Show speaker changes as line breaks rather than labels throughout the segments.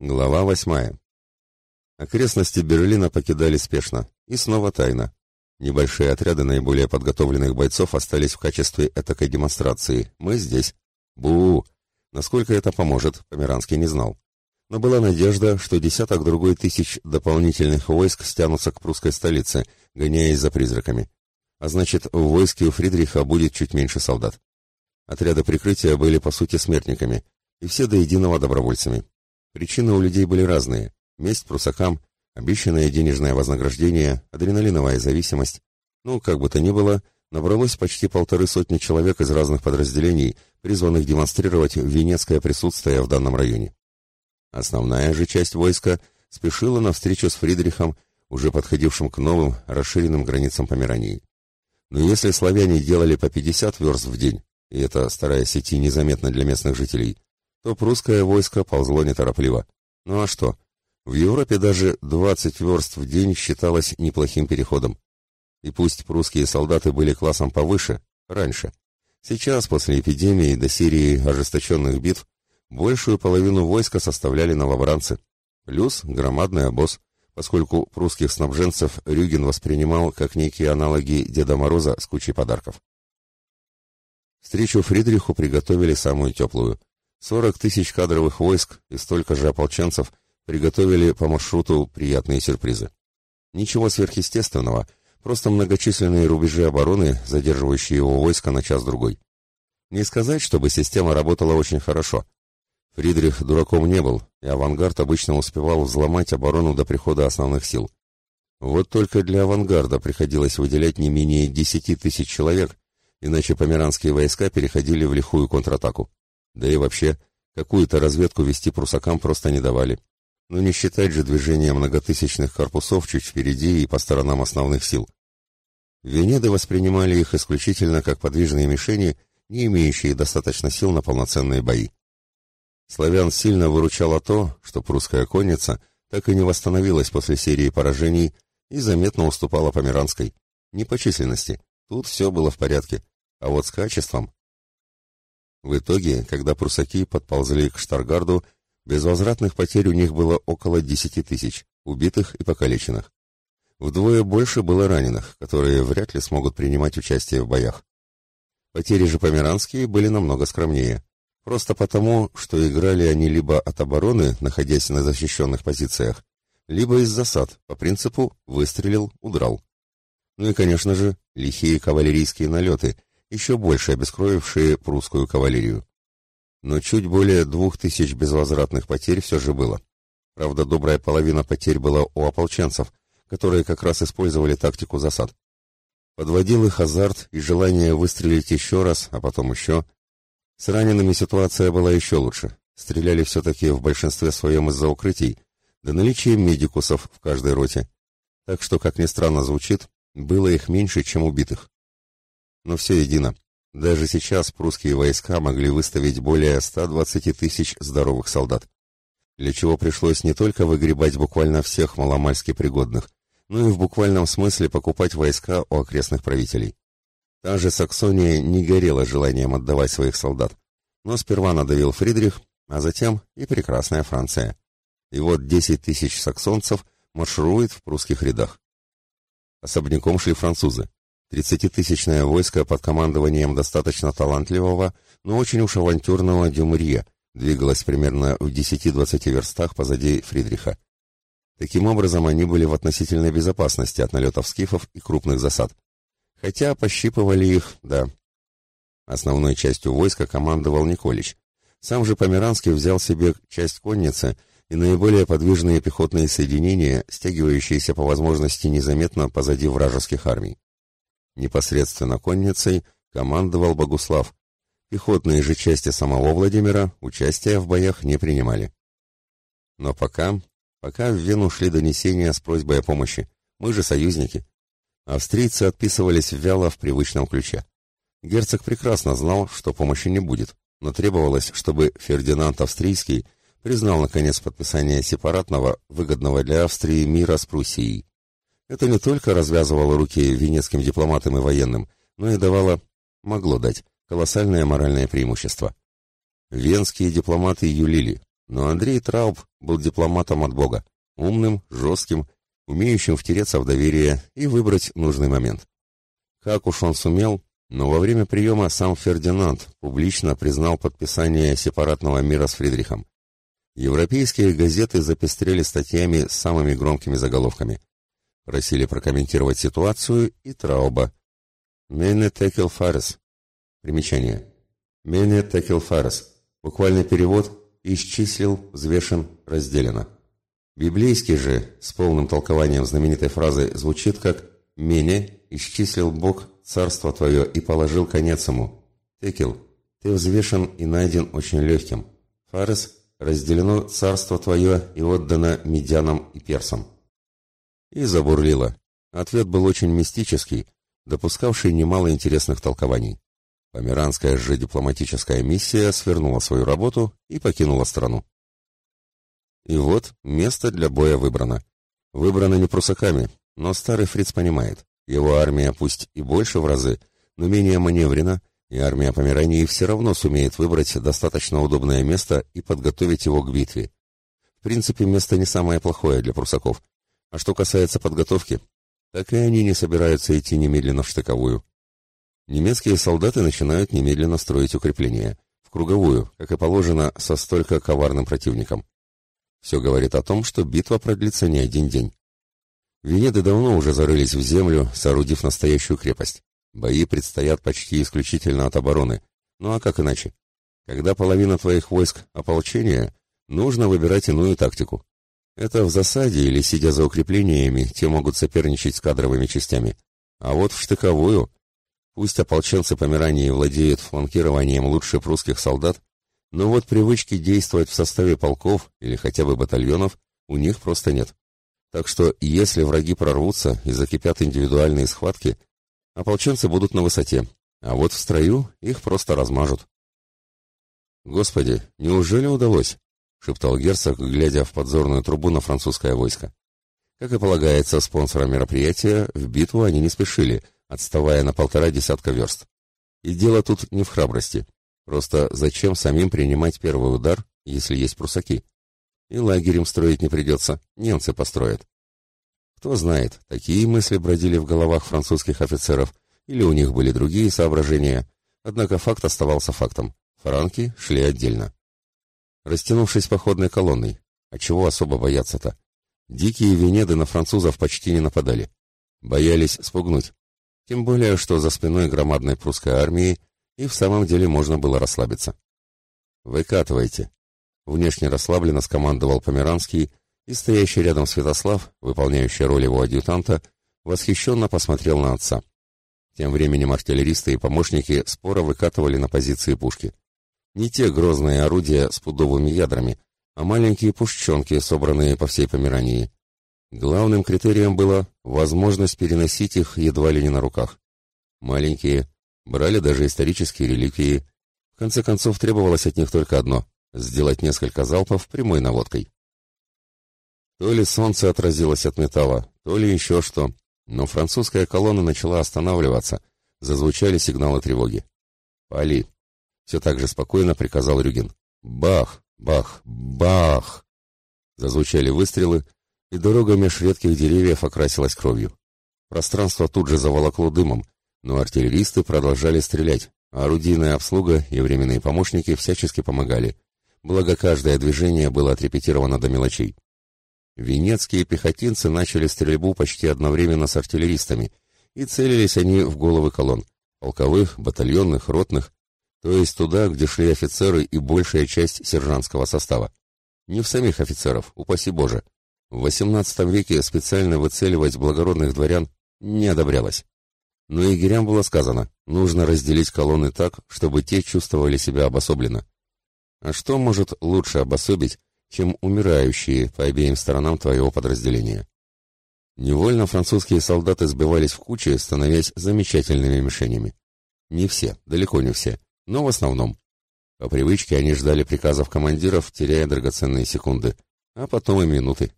Глава восьмая. Окрестности Берлина покидали спешно, и снова тайно. Небольшие отряды наиболее подготовленных бойцов остались в качестве этакой демонстрации. Мы здесь. Бу! Насколько это поможет, Померанский не знал. Но была надежда, что десяток другой тысяч дополнительных войск стянутся к прусской столице, гоняясь за призраками. А значит, в войске у Фридриха будет чуть меньше солдат. Отряды прикрытия были по сути смертниками, и все до единого добровольцами. Причины у людей были разные. Месть прусакам, обещанное денежное вознаграждение, адреналиновая зависимость. Ну, как бы то ни было, набралось почти полторы сотни человек из разных подразделений, призванных демонстрировать венецкое присутствие в данном районе. Основная же часть войска спешила на встречу с Фридрихом, уже подходившим к новым, расширенным границам Померании. Но если славяне делали по 50 верст в день, и это стараясь идти незаметно для местных жителей, то прусское войско ползло неторопливо. Ну а что? В Европе даже 20 верст в день считалось неплохим переходом. И пусть прусские солдаты были классом повыше, раньше. Сейчас, после эпидемии до серии ожесточенных битв, большую половину войска составляли новобранцы. Плюс громадный обоз, поскольку прусских снабженцев Рюген воспринимал как некие аналоги Деда Мороза с кучей подарков. Встречу Фридриху приготовили самую теплую. 40 тысяч кадровых войск и столько же ополченцев приготовили по маршруту приятные сюрпризы. Ничего сверхъестественного, просто многочисленные рубежи обороны, задерживающие его войска на час-другой. Не сказать, чтобы система работала очень хорошо. Фридрих дураком не был, и авангард обычно успевал взломать оборону до прихода основных сил. Вот только для авангарда приходилось выделять не менее 10 тысяч человек, иначе померанские войска переходили в лихую контратаку. Да и вообще, какую-то разведку вести прусакам просто не давали. Но не считать же движение многотысячных корпусов чуть впереди и по сторонам основных сил. Венеды воспринимали их исключительно как подвижные мишени, не имеющие достаточно сил на полноценные бои. Славян сильно выручало то, что прусская конница так и не восстановилась после серии поражений и заметно уступала Померанской. Не по численности, тут все было в порядке, а вот с качеством в итоге, когда прусаки подползли к Штаргарду, безвозвратных потерь у них было около десяти тысяч, убитых и покалеченных. Вдвое больше было раненых, которые вряд ли смогут принимать участие в боях. Потери же померанские были намного скромнее. Просто потому, что играли они либо от обороны, находясь на защищенных позициях, либо из засад, по принципу «выстрелил, удрал». Ну и, конечно же, лихие кавалерийские налеты – еще больше обескровившие прусскую кавалерию. Но чуть более двух тысяч безвозвратных потерь все же было. Правда, добрая половина потерь была у ополченцев, которые как раз использовали тактику засад. Подводил их азарт и желание выстрелить еще раз, а потом еще. С ранеными ситуация была еще лучше. Стреляли все-таки в большинстве своем из-за укрытий, да наличием медикусов в каждой роте. Так что, как ни странно звучит, было их меньше, чем убитых но все едино. Даже сейчас прусские войска могли выставить более 120 тысяч здоровых солдат, для чего пришлось не только выгребать буквально всех маломальски пригодных, но и в буквальном смысле покупать войска у окрестных правителей. Та же Саксония не горела желанием отдавать своих солдат, но сперва надавил Фридрих, а затем и прекрасная Франция. И вот 10 тысяч саксонцев марширует в прусских рядах. Особняком шли французы. Тридцатитысячное войско под командованием достаточно талантливого, но очень уж авантюрного Дюмурье двигалось примерно в 10-20 верстах позади Фридриха. Таким образом, они были в относительной безопасности от налетов скифов и крупных засад. Хотя пощипывали их, да. Основной частью войска командовал Николич. Сам же Померанский взял себе часть конницы и наиболее подвижные пехотные соединения, стягивающиеся по возможности незаметно позади вражеских армий. Непосредственно конницей командовал Богуслав. Пехотные же части самого Владимира участия в боях не принимали. Но пока, пока в Вену шли донесения с просьбой о помощи, мы же союзники. Австрийцы отписывались вяло в привычном ключе. Герцог прекрасно знал, что помощи не будет, но требовалось, чтобы Фердинанд Австрийский признал наконец подписание сепаратного, выгодного для Австрии мира с Пруссией. Это не только развязывало руки венецким дипломатам и военным, но и давало, могло дать, колоссальное моральное преимущество. Венские дипломаты юлили, но Андрей Трауб был дипломатом от Бога, умным, жестким, умеющим втереться в доверие и выбрать нужный момент. Как уж он сумел, но во время приема сам Фердинанд публично признал подписание сепаратного мира с Фридрихом. Европейские газеты запестрели статьями с самыми громкими заголовками. Просили прокомментировать ситуацию и Трауба. «Мене текел фарес». Примечание. «Мене текел фарес». Буквальный перевод «исчислил, взвешен, разделено». Библейский же, с полным толкованием знаменитой фразы, звучит как «Мене исчислил Бог царство твое и положил конец ему». Текел, ты взвешен и найден очень легким. Фарес, разделено царство твое и отдано медянам и персам. И забурлило. Ответ был очень мистический, допускавший немало интересных толкований. Померанская же дипломатическая миссия свернула свою работу и покинула страну. И вот место для боя выбрано. Выбрано не прусаками, но старый фриц понимает, его армия пусть и больше в разы, но менее маневрена, и армия Померании все равно сумеет выбрать достаточно удобное место и подготовить его к битве. В принципе, место не самое плохое для прусаков, а что касается подготовки, так и они не собираются идти немедленно в штыковую. Немецкие солдаты начинают немедленно строить укрепления, в круговую, как и положено, со столько коварным противником. Все говорит о том, что битва продлится не один день. Венеды давно уже зарылись в землю, соорудив настоящую крепость. Бои предстоят почти исключительно от обороны. Ну а как иначе? Когда половина твоих войск — ополчения, нужно выбирать иную тактику. Это в засаде или сидя за укреплениями, те могут соперничать с кадровыми частями. А вот в штыковую, пусть ополченцы Померании владеют фланкированием лучше прусских солдат, но вот привычки действовать в составе полков или хотя бы батальонов у них просто нет. Так что если враги прорвутся и закипят индивидуальные схватки, ополченцы будут на высоте, а вот в строю их просто размажут. «Господи, неужели удалось?» — шептал герцог, глядя в подзорную трубу на французское войско. Как и полагается спонсорам мероприятия, в битву они не спешили, отставая на полтора десятка верст. И дело тут не в храбрости. Просто зачем самим принимать первый удар, если есть прусаки? И лагерем строить не придется, немцы построят. Кто знает, такие мысли бродили в головах французских офицеров, или у них были другие соображения, однако факт оставался фактом. Франки шли отдельно растянувшись походной колонной. А чего особо бояться-то? Дикие венеды на французов почти не нападали. Боялись спугнуть. Тем более, что за спиной громадной прусской армии и в самом деле можно было расслабиться. «Выкатывайте!» Внешне расслабленно скомандовал Померанский, и стоящий рядом Святослав, выполняющий роль его адъютанта, восхищенно посмотрел на отца. Тем временем артиллеристы и помощники споро выкатывали на позиции пушки. Не те грозные орудия с пудовыми ядрами, а маленькие пушченки, собранные по всей Померании. Главным критерием была возможность переносить их едва ли не на руках. Маленькие, брали даже исторические реликвии. В конце концов, требовалось от них только одно — сделать несколько залпов прямой наводкой. То ли солнце отразилось от металла, то ли еще что, но французская колонна начала останавливаться, зазвучали сигналы тревоги. «Пали!» Все так же спокойно приказал Рюгин. Бах, бах, бах! Зазвучали выстрелы, и дорога меж редких деревьев окрасилась кровью. Пространство тут же заволокло дымом, но артиллеристы продолжали стрелять, а орудийная обслуга и временные помощники всячески помогали. Благо каждое движение было отрепетировано до мелочей. Венецкие пехотинцы начали стрельбу почти одновременно с артиллеристами, и целились они в головы колонн, полковых, батальонных, ротных, то есть туда, где шли офицеры и большая часть сержантского состава. Не в самих офицеров, упаси Боже. В XVIII веке специально выцеливать благородных дворян не одобрялось. Но егерям было сказано, нужно разделить колонны так, чтобы те чувствовали себя обособленно. А что может лучше обособить, чем умирающие по обеим сторонам твоего подразделения? Невольно французские солдаты сбивались в кучи, становясь замечательными мишенями. Не все, далеко не все но в основном. По привычке они ждали приказов командиров, теряя драгоценные секунды, а потом и минуты.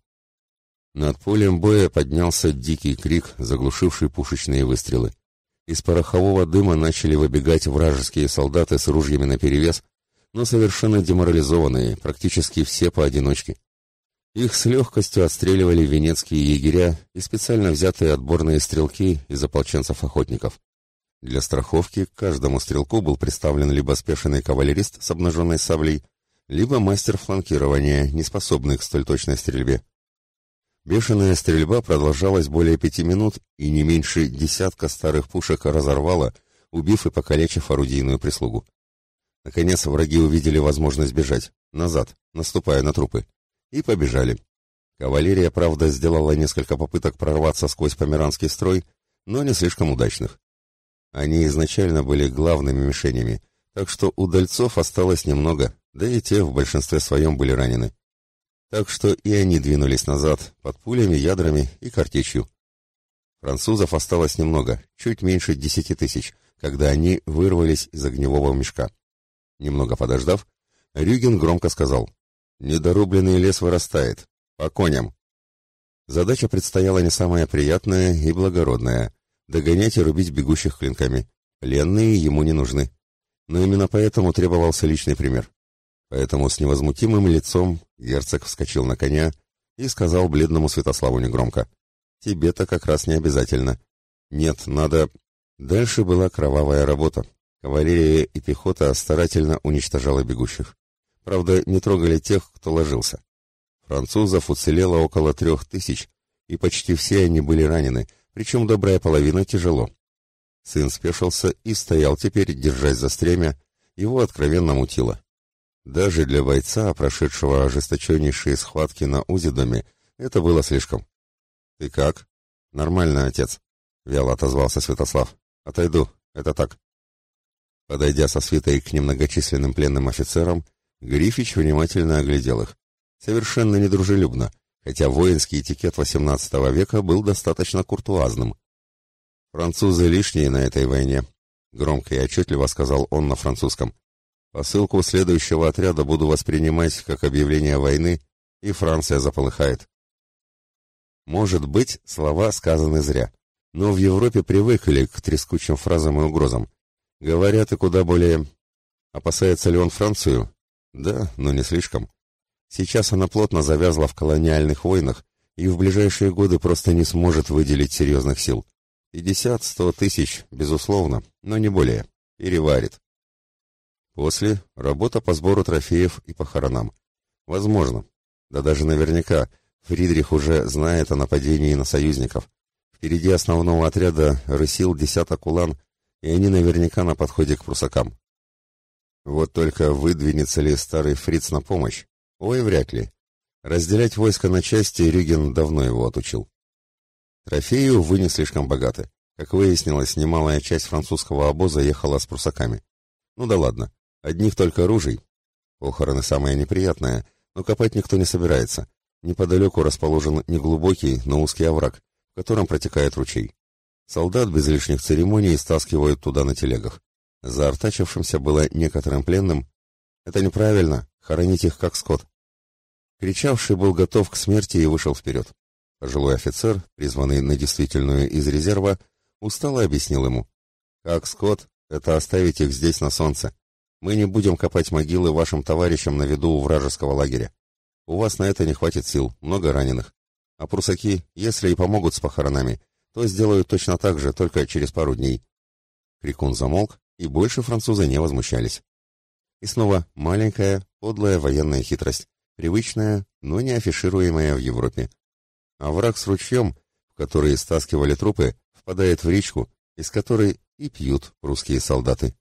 Над полем боя поднялся дикий крик, заглушивший пушечные выстрелы. Из порохового дыма начали выбегать вражеские солдаты с ружьями наперевес, но совершенно деморализованные, практически все поодиночке. Их с легкостью отстреливали венецкие егеря и специально взятые отборные стрелки из ополченцев-охотников. Для страховки каждому стрелку был представлен либо спешенный кавалерист с обнаженной саблей, либо мастер фланкирования, не способный к столь точной стрельбе. Бешеная стрельба продолжалась более пяти минут, и не меньше десятка старых пушек разорвала, убив и покалечив орудийную прислугу. Наконец враги увидели возможность бежать, назад, наступая на трупы, и побежали. Кавалерия, правда, сделала несколько попыток прорваться сквозь померанский строй, но не слишком удачных. Они изначально были главными мишенями, так что удальцов осталось немного, да и те в большинстве своем были ранены. Так что и они двинулись назад, под пулями, ядрами и картечью. Французов осталось немного, чуть меньше десяти тысяч, когда они вырвались из огневого мешка. Немного подождав, Рюген громко сказал «Недорубленный лес вырастает. По коням!» Задача предстояла не самая приятная и благородная догонять и рубить бегущих клинками. Пленные ему не нужны. Но именно поэтому требовался личный пример. Поэтому с невозмутимым лицом герцог вскочил на коня и сказал бледному Святославу негромко. «Тебе-то как раз не обязательно. Нет, надо...» Дальше была кровавая работа. Кавалерия и пехота старательно уничтожала бегущих. Правда, не трогали тех, кто ложился. Французов уцелело около трех тысяч, и почти все они были ранены, причем добрая половина тяжело. Сын спешился и стоял теперь, держась за стремя, его откровенно мутило. Даже для бойца, прошедшего ожесточеннейшие схватки на Узидоме, это было слишком. «Ты как?» «Нормально, отец», — вяло отозвался Святослав. «Отойду, это так». Подойдя со свитой к немногочисленным пленным офицерам, Грифич внимательно оглядел их. Совершенно недружелюбно, хотя воинский этикет XVIII века был достаточно куртуазным. «Французы лишние на этой войне», — громко и отчетливо сказал он на французском. «Посылку следующего отряда буду воспринимать как объявление войны, и Франция заполыхает». Может быть, слова сказаны зря, но в Европе привыкли к трескучим фразам и угрозам. Говорят и куда более... Опасается ли он Францию? Да, но не слишком. Сейчас она плотно завязла в колониальных войнах и в ближайшие годы просто не сможет выделить серьезных сил. Пятьдесят-сто тысяч, безусловно, но не более. Переварит. После — работа по сбору трофеев и похоронам. Возможно. Да даже наверняка Фридрих уже знает о нападении на союзников. Впереди основного отряда рысил десяток улан, и они наверняка на подходе к прусакам. Вот только выдвинется ли старый фриц на помощь? Ой, вряд ли. Разделять войско на части Рюген давно его отучил. Трофеи, увы, не слишком богаты. Как выяснилось, немалая часть французского обоза ехала с прусаками. Ну да ладно, одних только ружей. Похороны самое неприятное, но копать никто не собирается. Неподалеку расположен неглубокий, но узкий овраг, в котором протекает ручей. Солдат без лишних церемоний стаскивают туда на телегах. Заортачившимся было некоторым пленным. Это неправильно, хоронить их как скот. Кричавший был готов к смерти и вышел вперед. Пожилой офицер, призванный на действительную из резерва, устало объяснил ему. «Как скот, это оставить их здесь на солнце. Мы не будем копать могилы вашим товарищам на виду у вражеского лагеря. У вас на это не хватит сил, много раненых. А прусаки, если и помогут с похоронами, то сделают точно так же, только через пару дней». Крикун замолк, и больше французы не возмущались. И снова маленькая, подлая военная хитрость привычная, но не афишируемая в Европе. А враг с ручьем, в который стаскивали трупы, впадает в речку, из которой и пьют русские солдаты.